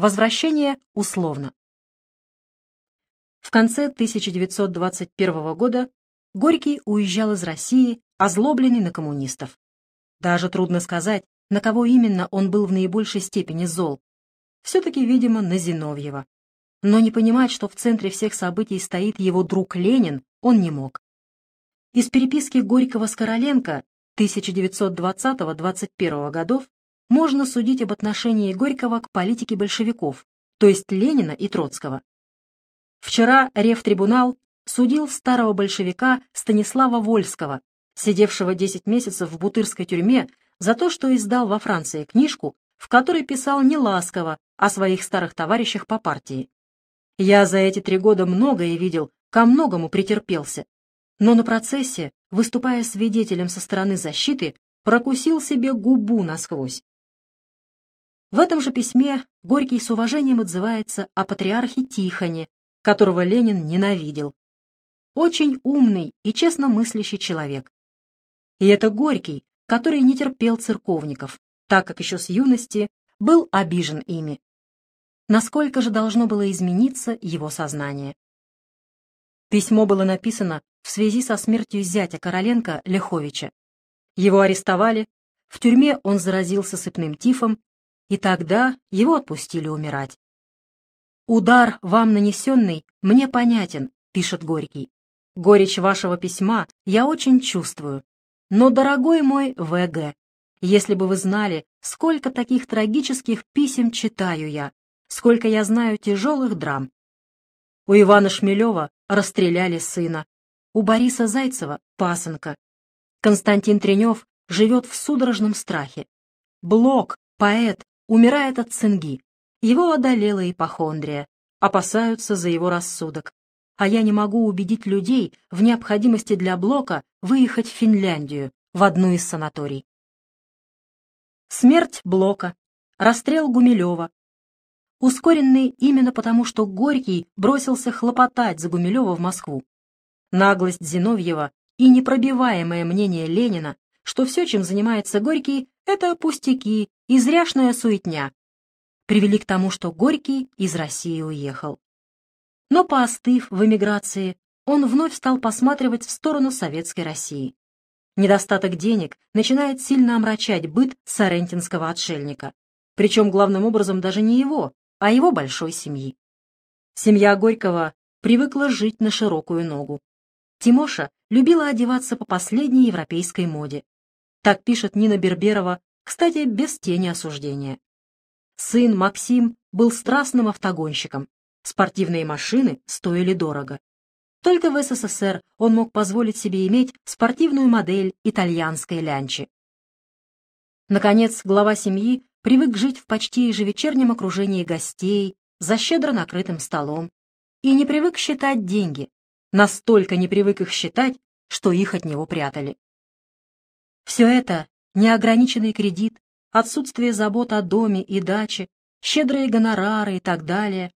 Возвращение условно. В конце 1921 года Горький уезжал из России, озлобленный на коммунистов. Даже трудно сказать, на кого именно он был в наибольшей степени зол. Все-таки, видимо, на Зиновьева. Но не понимать, что в центре всех событий стоит его друг Ленин, он не мог. Из переписки Горького с Короленко 1920-21 годов можно судить об отношении Горького к политике большевиков, то есть Ленина и Троцкого. Вчера Ревтрибунал судил старого большевика Станислава Вольского, сидевшего 10 месяцев в Бутырской тюрьме за то, что издал во Франции книжку, в которой писал не ласково о своих старых товарищах по партии. Я за эти три года многое видел, ко многому претерпелся. Но на процессе, выступая свидетелем со стороны защиты, прокусил себе губу насквозь. В этом же письме Горький с уважением отзывается о патриархе Тихоне, которого Ленин ненавидел. Очень умный и честно мыслящий человек. И это Горький, который не терпел церковников, так как еще с юности был обижен ими. Насколько же должно было измениться его сознание? Письмо было написано в связи со смертью зятя Короленко Леховича. Его арестовали, в тюрьме он заразился сыпным тифом, и тогда его отпустили умирать. «Удар, вам нанесенный, мне понятен», — пишет Горький. «Горечь вашего письма я очень чувствую. Но, дорогой мой В.Г., если бы вы знали, сколько таких трагических писем читаю я, сколько я знаю тяжелых драм. У Ивана Шмелева расстреляли сына, у Бориса Зайцева — пасынка. Константин Тренев живет в судорожном страхе. Блок, поэт, умирает от цинги. Его одолела ипохондрия, опасаются за его рассудок. А я не могу убедить людей в необходимости для Блока выехать в Финляндию, в одну из санаторий. Смерть Блока, расстрел Гумилева. Ускоренный именно потому, что Горький бросился хлопотать за Гумилева в Москву. Наглость Зиновьева и непробиваемое мнение Ленина, что все, чем занимается Горький, это пустяки, изряшная суетня, привели к тому, что Горький из России уехал. Но поостыв в эмиграции, он вновь стал посматривать в сторону советской России. Недостаток денег начинает сильно омрачать быт сарентинского отшельника, причем главным образом даже не его, а его большой семьи. Семья Горького привыкла жить на широкую ногу. Тимоша любила одеваться по последней европейской моде. Так пишет Нина Берберова, кстати, без тени осуждения. Сын Максим был страстным автогонщиком. Спортивные машины стоили дорого. Только в СССР он мог позволить себе иметь спортивную модель итальянской лянчи. Наконец, глава семьи привык жить в почти ежевечернем окружении гостей, за щедро накрытым столом, и не привык считать деньги, настолько не привык их считать, что их от него прятали. Все это, неограниченный кредит, отсутствие забот о доме и даче, щедрые гонорары и так далее,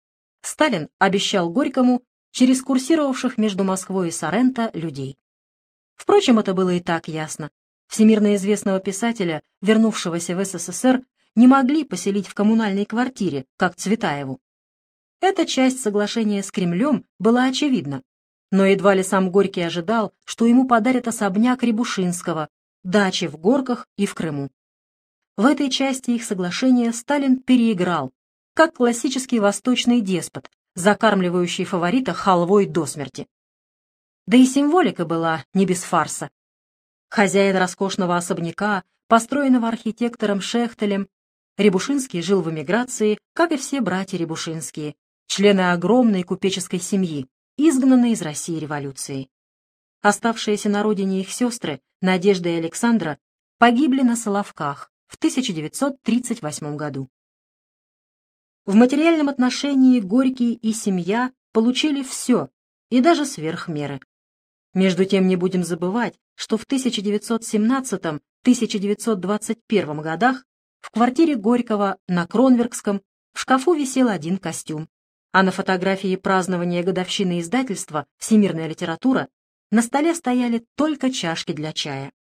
Сталин обещал Горькому через курсировавших между Москвой и Соренто людей. Впрочем, это было и так ясно. Всемирно известного писателя, вернувшегося в СССР, не могли поселить в коммунальной квартире, как Цветаеву. Эта часть соглашения с Кремлем была очевидна, но едва ли сам Горький ожидал, что ему подарят особняк Рябушинского, дачи в Горках и в Крыму. В этой части их соглашения Сталин переиграл, как классический восточный деспот, закармливающий фаворита халвой до смерти. Да и символика была не без фарса. Хозяин роскошного особняка, построенного архитектором Шехтелем, Рябушинский жил в эмиграции, как и все братья Рябушинские, члены огромной купеческой семьи, изгнанные из России революцией. Оставшиеся на родине их сестры, Надежда и Александра, погибли на Соловках, в 1938 году. В материальном отношении Горький и семья получили все, и даже сверх меры. Между тем не будем забывать, что в 1917-1921 годах в квартире Горького на Кронверкском в шкафу висел один костюм, а на фотографии празднования годовщины издательства «Всемирная литература» на столе стояли только чашки для чая.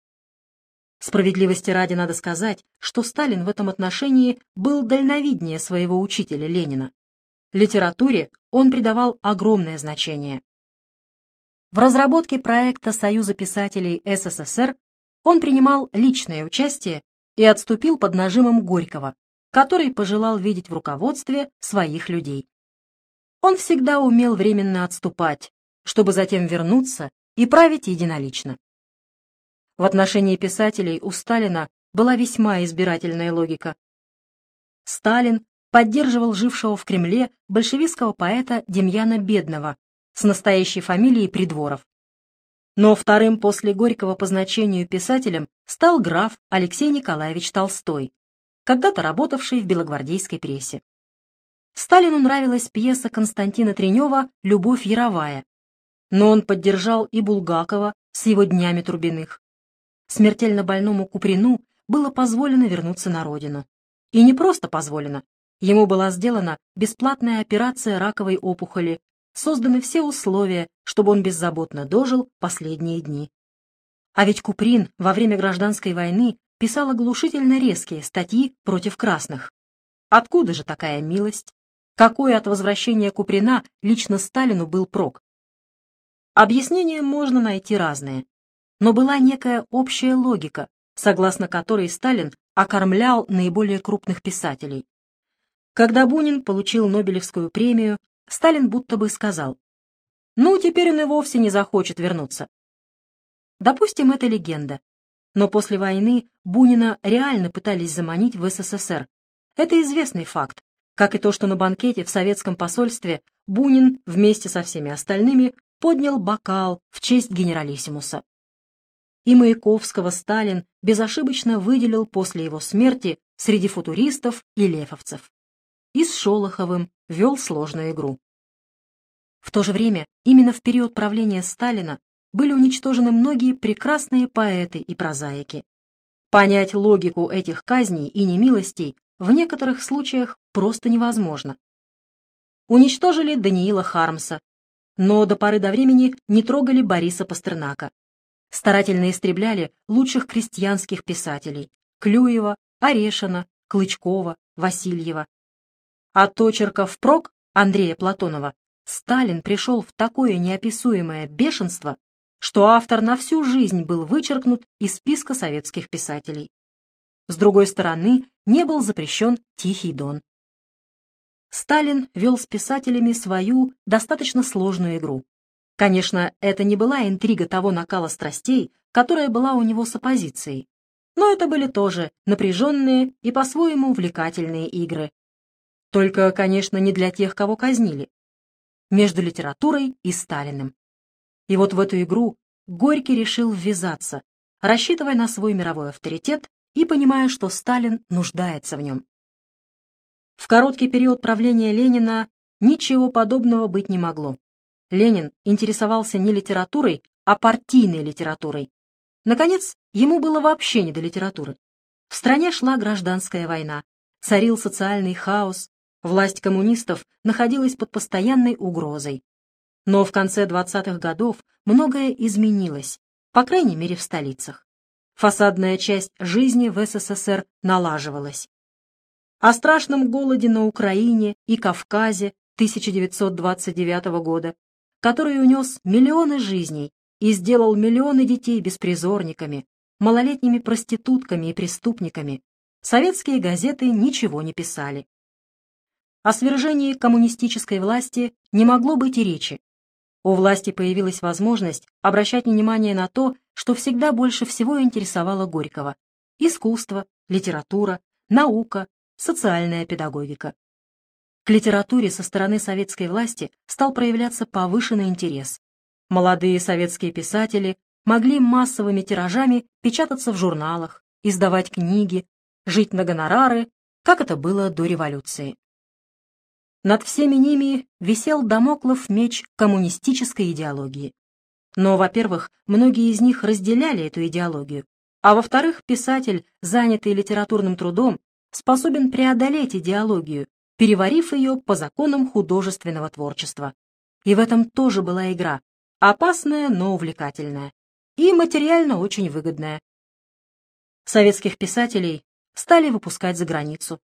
Справедливости ради надо сказать, что Сталин в этом отношении был дальновиднее своего учителя Ленина. Литературе он придавал огромное значение. В разработке проекта Союза писателей СССР он принимал личное участие и отступил под нажимом Горького, который пожелал видеть в руководстве своих людей. Он всегда умел временно отступать, чтобы затем вернуться и править единолично. В отношении писателей у Сталина была весьма избирательная логика. Сталин поддерживал жившего в Кремле большевистского поэта Демьяна Бедного с настоящей фамилией Придворов. Но вторым после Горького по значению писателем стал граф Алексей Николаевич Толстой, когда-то работавший в белогвардейской прессе. Сталину нравилась пьеса Константина Тренева «Любовь Яровая», но он поддержал и Булгакова с его «Днями Трубиных». Смертельно больному Куприну было позволено вернуться на родину. И не просто позволено. Ему была сделана бесплатная операция раковой опухоли, созданы все условия, чтобы он беззаботно дожил последние дни. А ведь Куприн во время гражданской войны писал оглушительно резкие статьи против красных. Откуда же такая милость? Какой от возвращения Куприна лично Сталину был прок? Объяснения можно найти разные, но была некая общая логика, согласно которой Сталин окормлял наиболее крупных писателей. Когда Бунин получил Нобелевскую премию, Сталин будто бы сказал, «Ну, теперь он и вовсе не захочет вернуться». Допустим, это легенда. Но после войны Бунина реально пытались заманить в СССР. Это известный факт, как и то, что на банкете в советском посольстве Бунин вместе со всеми остальными поднял бокал в честь генералиссимуса. И Маяковского Сталин безошибочно выделил после его смерти среди футуристов и лефовцев. И с Шолоховым вел сложную игру. В то же время, именно в период правления Сталина были уничтожены многие прекрасные поэты и прозаики. Понять логику этих казней и немилостей в некоторых случаях просто невозможно. Уничтожили Даниила Хармса, но до поры до времени не трогали Бориса Пастернака. Старательно истребляли лучших крестьянских писателей – Клюева, Орешина, Клычкова, Васильева. От очерка впрок Андрея Платонова Сталин пришел в такое неописуемое бешенство, что автор на всю жизнь был вычеркнут из списка советских писателей. С другой стороны, не был запрещен Тихий Дон. Сталин вел с писателями свою достаточно сложную игру. Конечно, это не была интрига того накала страстей, которая была у него с оппозицией, но это были тоже напряженные и по-своему увлекательные игры. Только, конечно, не для тех, кого казнили. Между литературой и Сталиным. И вот в эту игру Горький решил ввязаться, рассчитывая на свой мировой авторитет и понимая, что Сталин нуждается в нем. В короткий период правления Ленина ничего подобного быть не могло. Ленин интересовался не литературой, а партийной литературой. Наконец, ему было вообще не до литературы. В стране шла гражданская война, царил социальный хаос, власть коммунистов находилась под постоянной угрозой. Но в конце 20-х годов многое изменилось, по крайней мере в столицах. Фасадная часть жизни в СССР налаживалась. О страшном голоде на Украине и Кавказе 1929 года, который унес миллионы жизней и сделал миллионы детей беспризорниками, малолетними проститутками и преступниками, советские газеты ничего не писали. О свержении коммунистической власти не могло быть и речи. У власти появилась возможность обращать внимание на то, что всегда больше всего интересовало Горького – искусство, литература, наука, социальная педагогика. К литературе со стороны советской власти стал проявляться повышенный интерес. Молодые советские писатели могли массовыми тиражами печататься в журналах, издавать книги, жить на гонорары, как это было до революции. Над всеми ними висел домоклов меч коммунистической идеологии. Но, во-первых, многие из них разделяли эту идеологию, а во-вторых, писатель, занятый литературным трудом, способен преодолеть идеологию, переварив ее по законам художественного творчества. И в этом тоже была игра, опасная, но увлекательная, и материально очень выгодная. Советских писателей стали выпускать за границу.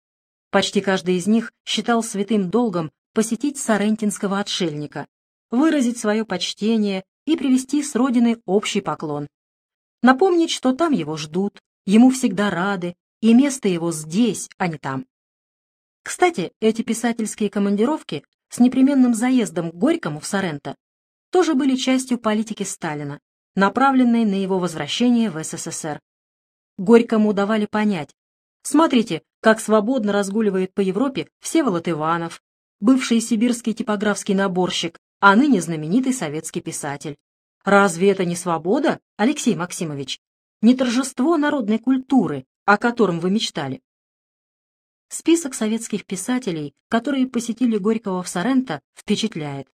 Почти каждый из них считал святым долгом посетить сарентинского отшельника, выразить свое почтение и привести с родины общий поклон. Напомнить, что там его ждут, ему всегда рады, и место его здесь, а не там. Кстати, эти писательские командировки с непременным заездом к Горькому в Соренто тоже были частью политики Сталина, направленной на его возвращение в СССР. Горькому давали понять, смотрите, как свободно разгуливает по Европе Всеволод Иванов, бывший сибирский типографский наборщик, а ныне знаменитый советский писатель. Разве это не свобода, Алексей Максимович? Не торжество народной культуры, о котором вы мечтали? Список советских писателей, которые посетили Горького в Соренто, впечатляет.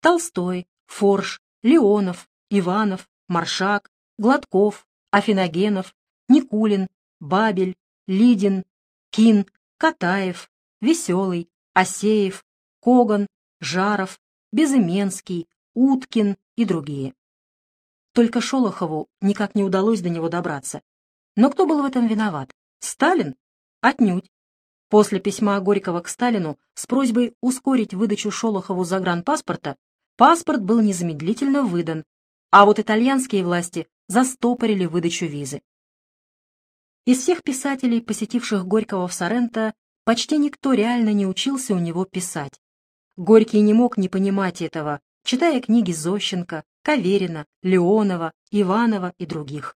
Толстой, Форш, Леонов, Иванов, Маршак, Гладков, Афиногенов, Никулин, Бабель, Лидин, Кин, Катаев, Веселый, Осеев, Коган, Жаров, Безыменский, Уткин и другие. Только Шолохову никак не удалось до него добраться. Но кто был в этом виноват? Сталин? Отнюдь. После письма Горького к Сталину с просьбой ускорить выдачу Шолохову загранпаспорта паспорт был незамедлительно выдан, а вот итальянские власти застопорили выдачу визы. Из всех писателей, посетивших Горького в Соренто, почти никто реально не учился у него писать. Горький не мог не понимать этого, читая книги Зощенко, Каверина, Леонова, Иванова и других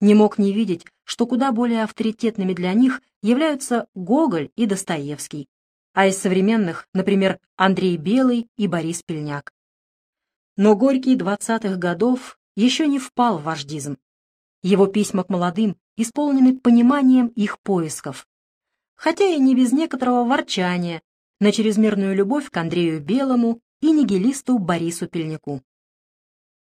не мог не видеть, что куда более авторитетными для них являются Гоголь и Достоевский, а из современных, например, Андрей Белый и Борис Пельняк. Но Горький двадцатых годов еще не впал в вождизм. Его письма к молодым исполнены пониманием их поисков, хотя и не без некоторого ворчания на чрезмерную любовь к Андрею Белому и нигилисту Борису Пельняку.